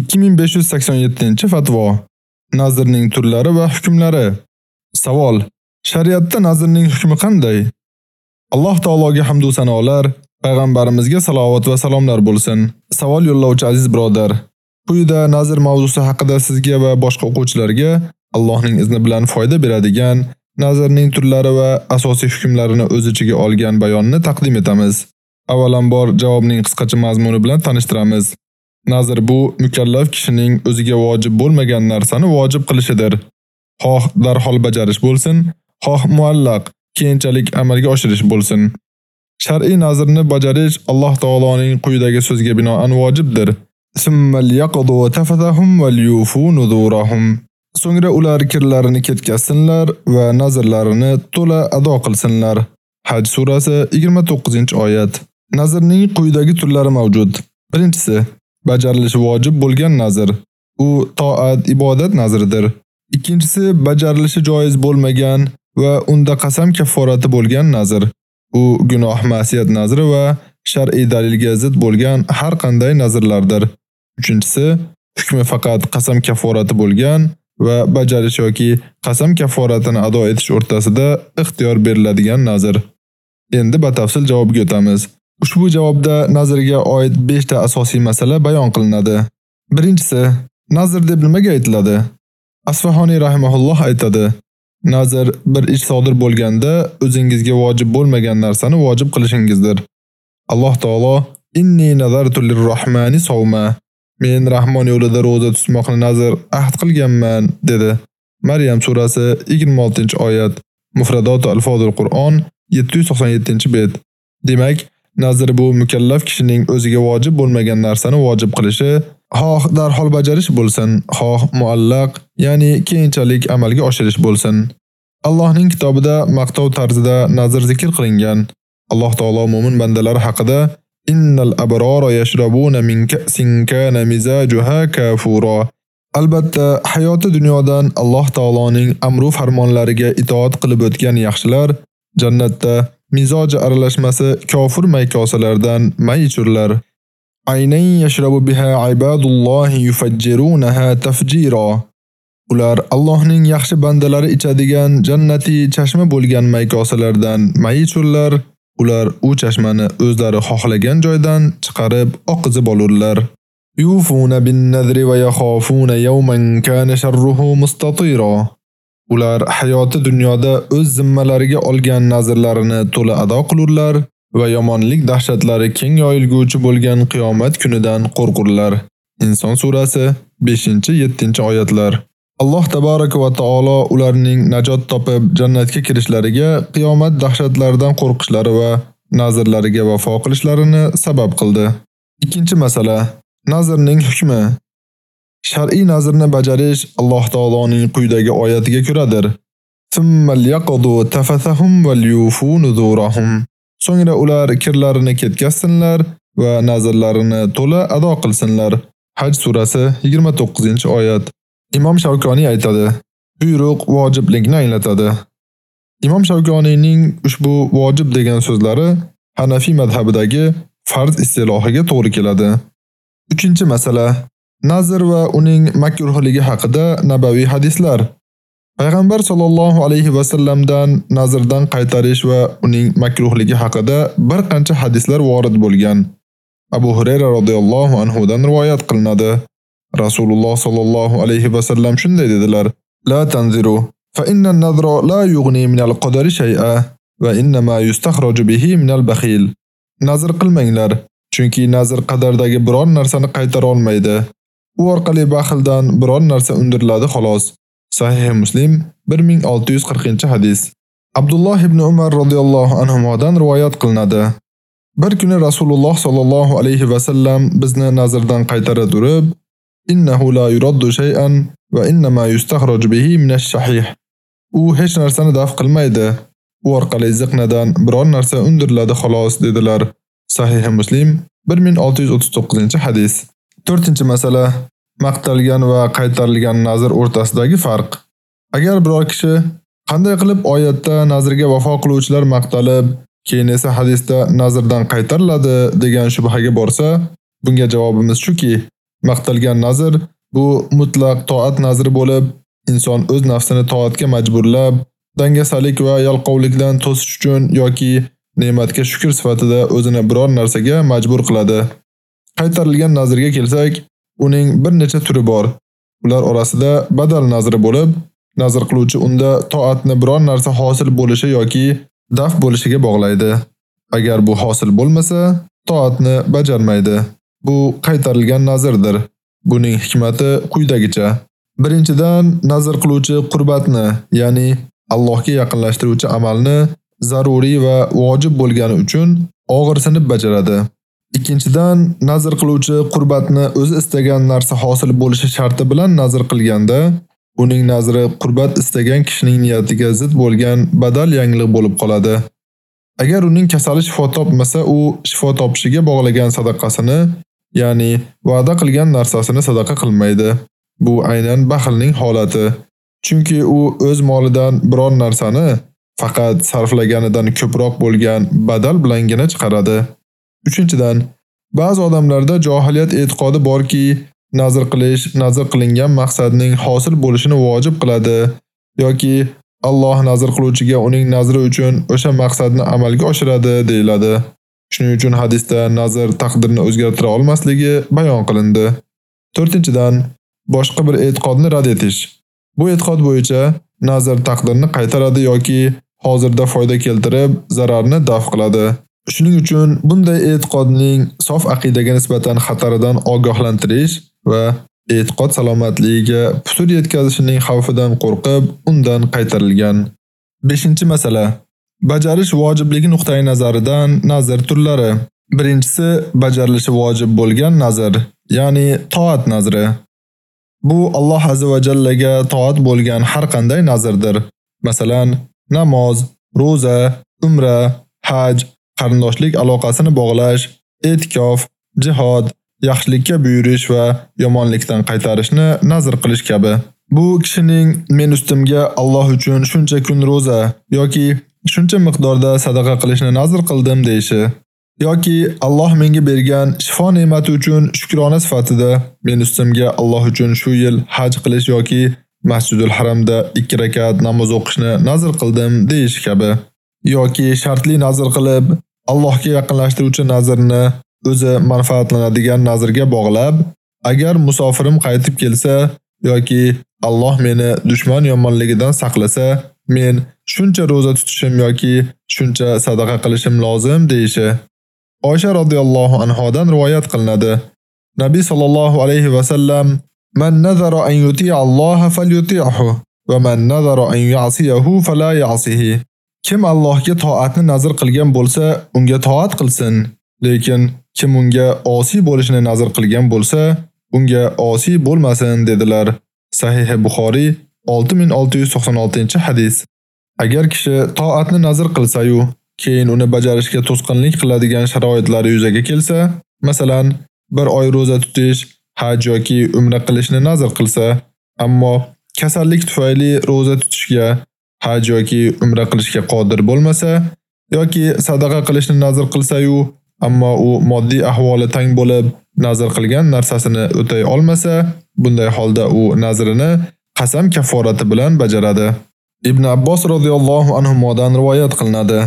2587-fatvo. Nazirning turlari va hukmlari. Savol: Shariatda nazirning hukmi qanday? Alloh taologa hamd va sanolar, payg'ambarimizga salovat va salomlar bo'lsin. Savol yo'llovchi aziz birodar. Quyida nazir mavzusi haqida sizga va boshqa o'quvchilarga Allohning izni bilan foyda beradigan nazirning turlari va asosiy hukmlarini o'z ichiga olgan bayonni taqdim etamiz. Avvalambor javobning qisqacha mazmuni bilan tanishtiramiz. Nazr bu mukallaf kishining o'ziga vojib bo'lmagan narsani vojib qilishidir. Xoh darhol bajarish bo'lsin, xoh muallaq, keyinchalik amalga oshirish bo'lsin. Shar'iy nazrni bajarish Alloh taoloning quyidagi so'ziga binoan vojibdir. Summal yaqdu tafathahum wal yufu nuzurahum. So'ngra ular kirlarini ketkazsinlar va nazrlarini to'la ado qilsinlar. Haj surasi 29-oyat. Nazrning quyidagi turlari mavjud. Birinchisi bajarilishi vojib bo'lgan nazr. U toat, ibodat nazridir. Ikkinchisi bajarilishi joiz bo'lmagan va unda qasam kafforati bo'lgan nazr. U gunoh ma'siyat nazri va shar'iy dalilga zid bo'lgan har qanday nazrlardir. Uchinchisi hukmi faqat qasam kafforati bo'lgan va bajarish yoki qasam kafforatini ado etish o'rtasida ixtiyor beriladigan nazr. Endi batafsil javobga o'tamiz. Ushbu javobda nazrga oid 5 ta asosiy masala bayon qilinadi. Birinchisi, nazr deb nimaga aytiladi? Asfahoniy rahimahulloh aytadi: Nazr bir ish sodir bo'lganda o'zingizga vojib bo'lmagan narsani vojib qilishingizdir. Alloh taolo inni nazartu lirrahmani sawma. Men Rahmon yo'lida roza tutmoqni nazr ahd qilganman dedi. Maryam surasi 26-oyat. Mufradot al-Fozil Qur'on 797-bet. Demak, Nazr bu mukallaf kishining o'ziga vojib bo'lmagan narsani vojib qilishi, xoh darhol bajarish bo'lsin, xoh muallaq, ya'ni keyinchalik amalga oshirish bo'lsin. Allohning kitobida maqtov tarzida nazr zikr qilingan. Alloh taolo mu'min bandalari haqida Innal abrora yashrabuna min ka'sin kana mizajuha kafura. Albatta, hayoti dunyodan Alloh taoloning amru farmonlariga itoat qilib o'tgan yaxshilar jannatda mizoji aralashmasi kofir maykosalardan may ichurlar. Aynan yashrabu biha ibadullohi yufajjirunaha tafjira. Ular Allohning yaxshi bandalari ichadigan jannati chashma bo'lgan maykosalardan may ichurlar. Ular u chashmani o'zlari xohlagan joydan chiqarib oqizib olurlar. Yufuna bin nadri va yakhafuna yawman kana sharruhu mustatira. Ular hayoti dunyoda o'z zimmalariga olgan nazrlarini to'la ado qilurlar va yomonlik dahshatlari keng yoyilguvchi bo'lgan qiyomat kunidan qo'rqurlar. Inson surasi 5-7-oyatlar. Alloh tabaraka va taolo ularning najot topib jannatga kirishlariga qiyomat dahshatlaridan qo'rqishlari va nazrlariga vafo qilishlarini sabab qildi. Ikkinchi masala: nazrning hukmi. Shar'iy nazrni bajarish Alloh taoloning quyidagi oyatiga ko'radir. Summal yaqdu tafathahum wal yufu nuzurahum. So'ngra ular kirlarini ketkazsinlar va nazrlarini to'la ado qilsinlar. Haj surasi 29-oyat. Imom Shavkoniy aytadi: Buyruq vojiblikni anglatadi. Imom Shavkoniyning ushbu vojib degan so'zlari Hanafi mazhabidagi farz istilohiga to'g'ri keladi. 3-masala Nazr va uning makruhligi haqida nabaviy hadislar. Payg'ambar sollallohu alayhi va sallamdan nazrdan qaytarish va uning makruhligi haqida bir qancha hadislar vorid bo'lgan. Abu Hurayra radhiyallohu anhu dan rivoyat qilinadi. Rasululloh sollallohu alayhi va sallam shunday dedilar: "La tanziru, fa inna an-nazra la yughni min al-qadari shay'a va inna ma yustakhraju bihi min al-bakhil." Nazr qilmanglar, chunki nazr qadardagi biror narsani qaytara olmaydi. U orqali baxildan biror narsa undiriladi xolos. Sahih Muslim 1640-hadis. Abdulloh ibn Umar radhiyallohu anhumodan rivoyat qilinadi. Bir kuni Rasululloh sallallohu alayhi va sallam bizni nazrdan qaytara turib, innahu la yuraddu shay'an va inna yustakhraj bihi min ash-shahih. U hech narsani daf qilmaydi. U orqali ziqnadan biror narsa undiriladi xolos dedilar. Sahih Muslim 1639-hadis. 4-masala maqtalgan va qaytarilgan nazr o'rtasidagi farq. Agar biror kishi qanday qilib oyatda nazrga vafo qiluvchilar maqtalib, keyin esa hadisda nazrdan qaytariladi degan shubhaga borsa, bunga javobimiz shuki, Maqtalgan nazr bu mutlaq toat nazri bo'lib, inson o'z nafsini toatga majburlab, dangasalik va yalqovlikdan to'sish uchun yoki ne'matga shukr sifatida o'zini biror narsaga majbur qiladi. Qaytarilgan nazrga kelsak, uning bir necha turi bor. Ular orasida badal nazri bo'lib, nazr qiluvchi unda toatni biror narsa hosil bo'lishi yoki daf bo'lishiga bog'laydi. Agar bu hosil bo'lmasa, toatni bajarmaydi. Bu qaytarilgan nazrdir. Buning hikmati quyidagicha: Birinchidan, nazr qiluvchi qurbatni, ya'ni Allohga yaqinlashtiruvchi amalni zaruriy va vojib bo'lgani uchun og'ir sinib bajaradi. Ikkinchidan, nazr qiluvchi qurbatni o'zi istagan narsa hosil bo'lishi sharti bilan nazr qilganda, uning nazri qurbat istagan kishining niyatiga zid bo'lgan badal yangilik bo'lib qoladi. Agar uning kasali shifo topmasa, u shifo topishiga bog'lagan sadaqasini, ya'ni va'da qilgan narsasini sadaqa qilmaydi. Bu aynan baxilning holati. Chunki u o'z molidan biror narsani faqat sarflaganidan ko'proq bo'lgan badal bilangina chiqaradi. Uchinchidan, ba'zi odamlarda johiliyat e'tiqodi borki, nazr qilish nazr qilingan maqsadning hosil bo'lishini vojib qiladi yoki Alloh nazr qiluvchiga uning nazri uchun o'sha maqsadni amalga oshiradi deyiladi. Shuning uchun hadisda nazr taqdirni o'zgartira olmasligi bayon qilindi. 4-dan boshqa bir e'tiqodni rad etish. Bu e'tiqod bo'yicha nazr taqdirni qaytaradi yoki hozirda foyda keltirib, zararni daf qiladi. Shuning uchun bunday e'tiqodning sof aqidaga nisbatan xataridan ogohlantirish va e'tiqod salomatligiga putur yetkazishining xavfidan qo'rqib, undan qaytarilgan. 5-masala. Bajarish vojibligi nuqtai nazaridan nazr turlari. Birinchisi bajarilishi vojib bo'lgan nazr, ya'ni toat nazri. Bu Alloh azza va jallaga toat bo'lgan har qanday nazrdir. Masalan, namoz, roza, umra, haj, qarindoshlik aloqasini bog'lash, e'tikof, jihod, yaxshilikka buyurish va yomonlikdan qaytarishni nazr qilish kabi. Bu kishining men ustimga Alloh uchun shuncha kun roza yoki shuncha miqdorda sadaqa qilishni nazr qildim deyishi yoki Alloh menga bergan shifo ne'mati uchun shukrona sifatida men ustimga Alloh uchun shu yil haj qilish yoki Masjidul Haramda 2 rakat namoz o'qishni nazr qildim deyish kabi yoki shartli nazr qilib Allohga yaqinlashtiruvchi nazrni o'zi manfaatlanadigan nazrga bog'lab, agar musofirim qaytib kelsa yoki Alloh meni dushman yomonligidan saqlasa, men shuncha roza tutishim yoki shuncha sadaqa qilishim lozim deyishi. Oysha radhiyallohu anhodan rivoyat qilinadi. Nabiy sallallohu alayhi va sallam: "Man nazara an yuti'a Alloha falyuti'hu va man nazara an ya'siyahu fala ya'sihi." Kim Allohga toatni nazr qilgan bo'lsa, unga toat qilsin, lekin kim unga osiy bo'lishni nazr qilgan bo'lsa, unga osiy bo'lmasin dedilar. Sahih Buxoriy 6696-hadis. Agar kishi toatni nazr qilsa-yu, keyin uni bajarishga to'sqinlik qiladigan sharoitlari yuzaga kelsa, masalan, bir oy roza tutish, haj yoki umra qilishni nazr qilsa, ammo kasallik tufayli roza tutishga haj yoki umra qilishga qodir bo'lmasa yoki sadaqa qilishni nazr qilsa-yu, ammo u moddiy ahvoli tang bo'lib, nazr qilgan narsasini o'tay olmasa, bunday holda u nazrini qasam kafforati bilan bajaradi. Ibn Abbos radhiyallohu anhu modan rivoyat qilinadi.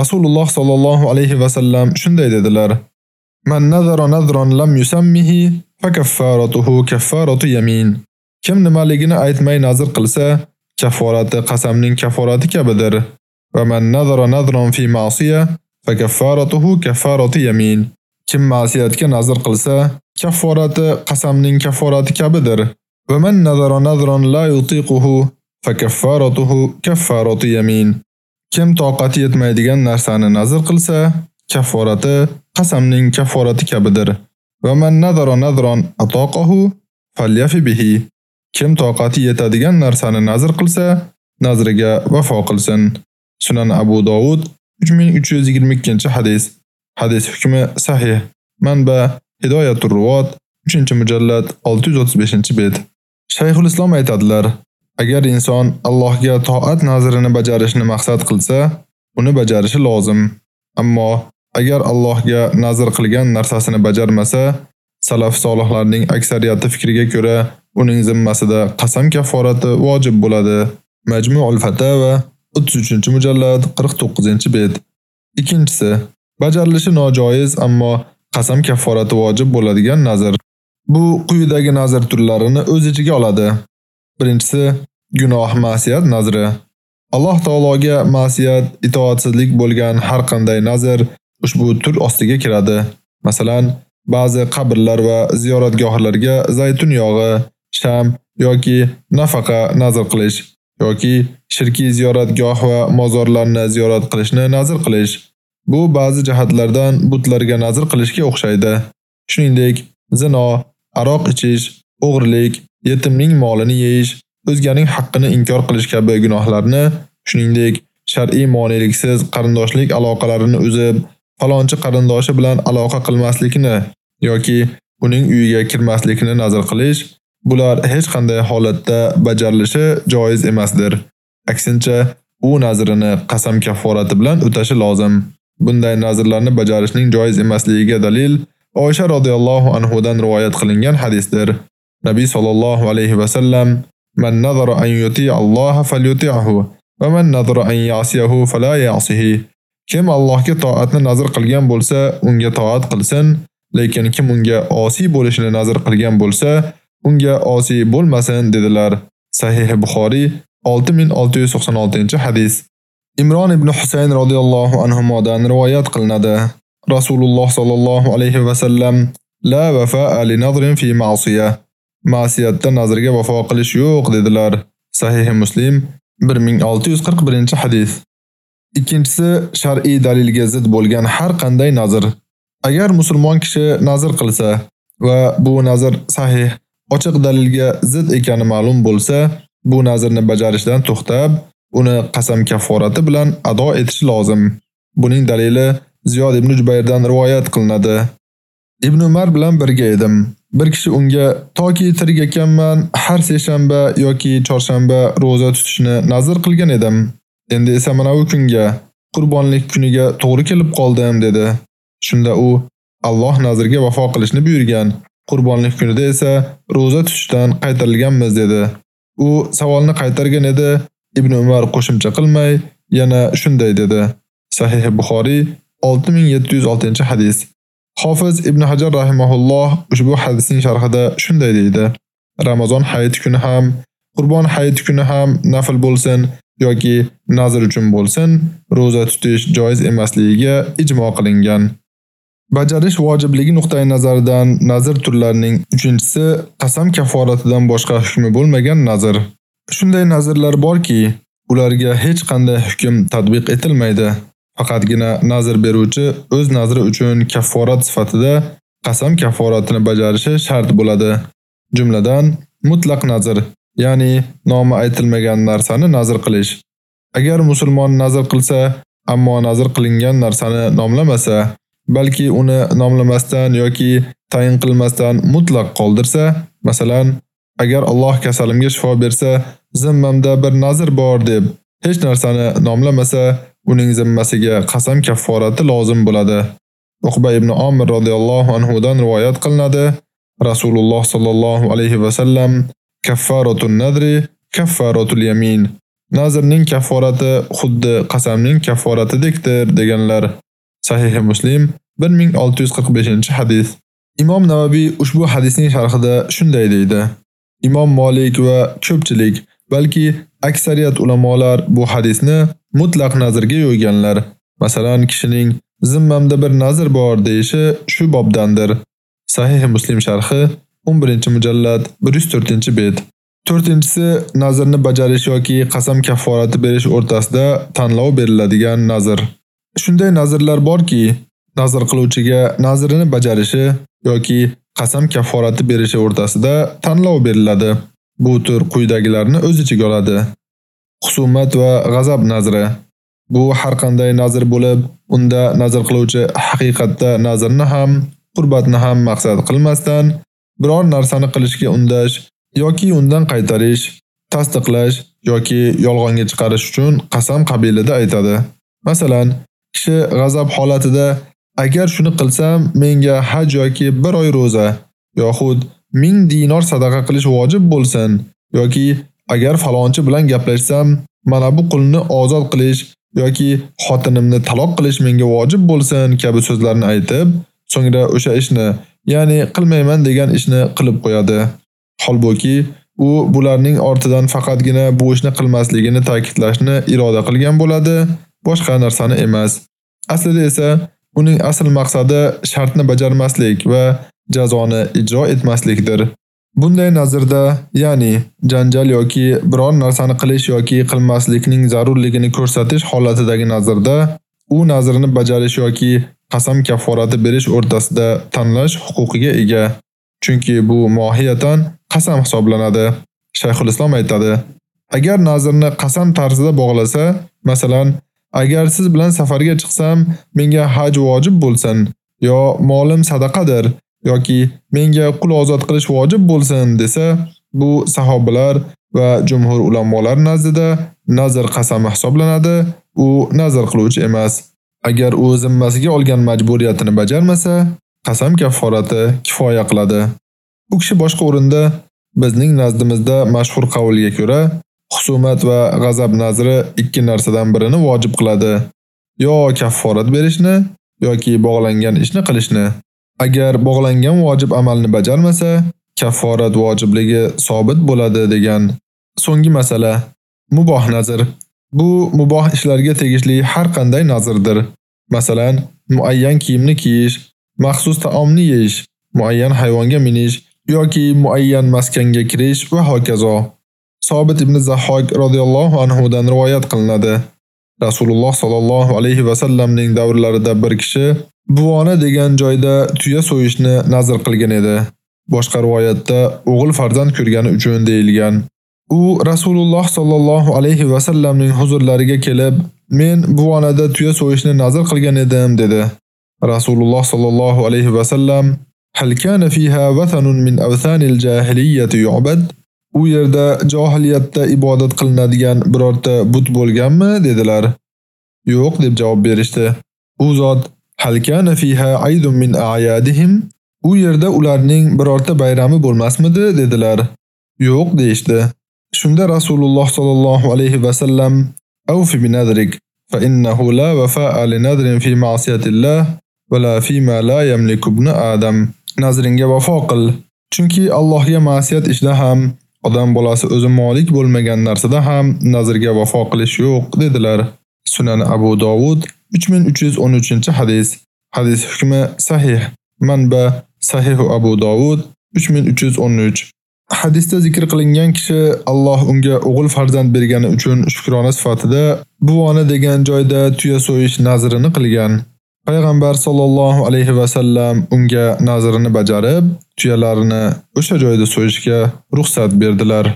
Rasululloh sallallohu alayhi va sallam shunday dedilar: Man nazara nazran lam yusammihi fa kaffaratuhu kaffaratu yamin. Kim nimaligini aytmay nazr qilsa, kafforati qasamning kafforati kabidir. Va man nazara nazran fi ma'siya fa kaffaratuhu kaffaratu yamin. Kim ma'siyatga nazr qilsa, kafforati qasamning kafforati kabidir. Va man nazara nazran la yutiquhu fa kaffaratuhu kaffaratu yamin. Kim toqati yetmaydigan narsani nazr qilsa, kafforati qasamning kafforati kabidir. Va man nazara nazran ataqahu falyafi bihi. Kim toqati yetadigan narsani nazr qilsa, nazriga vafo qilsin. Sunan Abu Dovud 3322-hadis. Hadis hukmi sahih. Manba Hidoyatur Ruwat 3-mujallad 635-bet. Shayxul Islom aytadilar: Agar inson Allohga toat nazrini bajarishni maqsad qilsa, uni bajarishi lozim. Ammo agar Allohga nazr qilgan narsasini bajarmasa, Salaf solihlarning aksariyati fikriga ko'ra, uning zimmasida qasam kafforati vojib bo'ladi. Majmu'ul Fatawa 33-mujallad 49-bet. Ikkinchisi, bajarilishi nojoiz ammo qasam kafforati vojib bo'ladigan nazr. Bu quyidagi nazr turlarini o'z ichiga oladi. Birinchisi, gunoh ma'siyat nazri. Alloh taologa ma'siyat, itoatsizlik bo'lgan har qanday nazr ushbu tur ostiga kiradi. Masalan, ba'zi qabrlar va ziyoratgohlarga zaytun yog'i, sham yoki nafaqa nazr qilish yoki shirki ziyoratgoh va mozorlarni ziyorat qilishni nazr qilish. Bu ba'zi jihatlardan butlarga nazr qilishga o'xshaydi. Shuningdek, zino, aroq ichish, o'g'rilik, yetimning molini yeyish, o'zganing haqqini inkor qilish kabi gunohlarni, shuningdek, shar'iy moneliksiz qarindoshlik aloqalarini uzib, falonchi qarindoshi bilan aloqa qilmaslikni yoki uning uyiga kirmaslikni nazr qilish, bular hech qanday holatda bajarilishi joiz emasdir. Aksincha, u nazrini qasam kafforati bilan o'tashi lozim. Bunday nazrlarni bajarishning joiz emasligiga dalil Oysha radhiyallohu anhu dan rivoyat qilingan hadisdir. Nabiy sallallohu alayhi va sallam Man nazara an yuti Alloha falyuti'hu va man nazara an ya'siyahu fala ya'sihi. Kim Allohga to'atni nazr qilgan bo'lsa, unga to'at qilsin, lekin kim unga osiy bo'lishini nazr qilgan bo'lsa, unga osiy bo'lmasin dedilar. Sahih Buxoriy 6696-hadis. Imron ibn Husayn radhiyallohu anhu modan rivoyat qilinadi. Rasululloh sallallohu alayhi va sallam la vafa li nadrin fi ma'siyah. Ma'siyatda nazrga vafo qilish yo'q dedilar. Sahih Muslim 1641-hadis. Ikkinchisi shar'iy dalilga zid bo'lgan har qanday nazr. Agar musulmon kishi nazr qilsa va bu nazr sahih, ochiq dalilga zid ekani ma'lum bo'lsa, bu nazrni bajarishdan to'xtab, uni qasam kafforati bilan ado etish lozim. Buning dalili Ziyod ibn Jubayrdan rivoyat qilinadi. Ibn Umar bilan birga edim. Bir kishi unga toki tirik ekanman, har seshanba yoki chorshanba roza tutishni nazr qilgan edim. Endi esa mana bu kunga, qurbonlik kuniga to'g'ri kelib qoldim dedi. Shunda u Alloh nazrga vafo qilishni buyurgan. Qurbonlik kunida esa roza tutishdan qaytarilganmiz dedi. U savolni qaytargan edi. Ibn Umar qo'shimcha qilmay yana shunday dedi. Sahih Buxoriy 6706-hadis. Hofiz Ibn Hajar rahimahulloh ushbu hadisning sharhida shunday deydi: Ramazon hayit kuni ham, Qurbon hayit kuni ham nafil bo'lsin yoki nazr uchun bo'lsin, roza tutish joiz emasligiga ijmo qilingan. Bajarish vojibligi nuqtai nazaridan nazr turlarining 3-chisi qasam kaforatidan boshqa hukmi bo'lmagan nazr. Shunday nazrlar borki, ularga hech qanday hukm tatbiq etilmaydi. Faqatgina nazr beruvchi o'z nazri uchun kafforat sifatida qasam kafforatini bajarishi shart bo'ladi. Jumladan, mutlaq nazr, ya'ni nomi aytilmagan narsani nazr qilish. Agar musulmon nazr qilsa, ammo nazr qilingan narsani nomlamasa, balki uni nomlamasdan yoki tayin qilmasdan mutlaq qoldirsa, masalan, agar Alloh kasalimga shifo bersa, zimmamda bir nazr bor deb hech narsani nomlamasa, uning zimmasiga qasam kafforati lozim bo'ladi. Uqba ibn Amr radhiyallohu anhu dan rivoyat qilinadi. Rasululloh sallallohu alayhi va sallam kaffaratun nadri kaffaratul yamin. Nazrning kafforati xuddi qasamning kafforatidekdir deganlar. Sahih Muslim 1645-hadis. Imom Navaviy ushbu hadisning sharhida shunday deydi: Imom Malik va ko'pchilik, balki aksariyat ulamolar bu hadisni mutlaq nazrga yo'yganlar. Masalan, kishining zimmamda bir nazr bor deyishi shu bobdandir. Sahih Muslim sharhi 11-mujallad 104-bet. 4-inchisi nazrni bajarish yoki qasam kafforati berish o'rtasida tanlov beriladigan nazr. Shunday nazrlar borki, nazr qiluvchiga nazrini bajarishi yoki qasam kafforati berishi o'rtasida tanlov beriladi. Bu tur quyidagilarni o'z ichiga oladi. Husumat va g'azab nazri. Bu har qanday nazr bo'lib, unda nazr qiluvchi haqiqatda nazrni ham, qurbatni ham maqsad qilmasdan biror narsani qilishga undash yoki undan qaytarish, tasdiqlash yoki yolg'onga chiqarish uchun qasam qabilida aytadi. Masalan, kishi g'azab holatida agar shuni qilsam, menga haj yoki bir oy roza yoxud 1000 dinor sadaqa qilish vojib bo'lsin yoki agar falonchi bilan gaplashsam, mana bu qulni ozod qilish yoki xotinimni taloq qilish menga vojib bo'lsin kabi so'zlarni aytib, so'ngra o'sha ishni, ya'ni qilmayman degan ishni qilib qo'yadi. Holbuki u bularning ortidan faqatgina bu ishni qilmasligini ta'kidlashni iroda qilgan bo'ladi, boshqa narsani emas. Aslida esa uning asl maqsadi shartni bajarmaslik va jazoni ijro etmaslikdir. Bunday nazarda, ya'ni janjal yoki biror narsani qilish yoki qilmaslikning zarurligini ko'rsatish holatidagi nazarda u nazrini bajarish yoki qasam kafforati berish o'rtasida tanlash huquqiga ega. Chunki bu mohiyatan qasam hisoblanadi. Shayxul Islom aytadi: Agar nazrni qasam tarzida bog'lasa, masalan, agar siz bilan safarga chiqsam, menga haj vojib bo'lsin, yo molim sadaqadir, yoki menga qul ozod qilish vojib bo'lsin desa, bu sahobalar va jumhur ulamolar nazdida nazr qasami hisoblanadi, u nazr qiluvchi emas. Agar u zimmasiga olgan majburiyatini bajarmasa, qasam kafforati kifoya qiladi. U kishi boshqa o'rinda bizning nazdimizda mashhur qavliga ko'ra, husumat va g'azab nazri ikki narsadan birini vojib qiladi. Yo kafforat berishni yoki bog'langan ishni qilishni. Agar bog'langan vojib amalni bajarmasa, kafforat vojibligi sobit bo'ladi degan. So'nggi masala muboh nazr. Bu muboh ishlarga tegishli har qanday nazrdir. Masalan, muayyan kiyimni kiyish, maxsus taomni yeyish, muayyan hayvonga minish yoki muayyan maskanga kirish va hokazo. Sobit ibn Zahhok radhiyallohu anhu dan rivoyat qilinadi. Rasululloh sallallohu alayhi va sallamning davrlarida bir kishi Buvona degan joyda tuya so'yishni nazr qilgan edi. Boshqa rivoyatda o'g'il farzand ko'rgani uchun deyilgan. U Rasululloh sallallohu alayhi va sallamning huzurlariga kelib, "Men buvonada tuya so'yishni nazr qilgan edim" dedi. Rasululloh sallallohu alayhi va sallam "Hal kana fiha wathanun min awthanil jahiliyyati yu'bad?" U yerda jahiliyatda ibodat qilinadigan birorta but bo'lganmi dedilar. Yo'q deb javob berishdi. U zot Hal kana fiha aydun min a'yadihim? U yerda ularning birorta bayrami bo'lmasmidi dedilar. Yo'q deyshdi. Shunda Rasululloh sallallohu alayhi va sallam Awfi bi nadrik fa innahu la wafa'a li nadrin fi ma'siyatillah va la fi ma la yamliku ibn Adam. Nazringa vafo qil. Chunki Allohga ma'siyat ishda ham, odam bolasi o'zi molik bo'lmagan narsada ham nazrga vafo qilish yo'q dedilar. Sunan Abu Dovud 3313 hadis. Hadis hukmi sahih. Manba Sahih Abu Dovud 3313. Hadisda zikr qilingan kishi Alloh unga o'g'il farzand bergani uchun shukrona sifatida buvona degan joyda tuya so'yish nazrini qilgan. Payg'ambar sollallohu alayhi va sallam unga nazrini bajarib, tuyalarini o'sha joyda so'yishga ruxsat berdilar.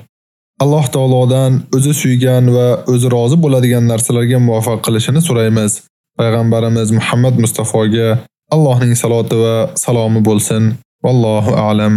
Alloh taolodan o'zi suygan va o'zi rozi bo'ladigan narsalarga muvaffaq qilishini so'raymiz. payg'ambarimiz Muhammad Mustafoga Allohning saloti va salomi bo'lsin. Vallohu a'lam.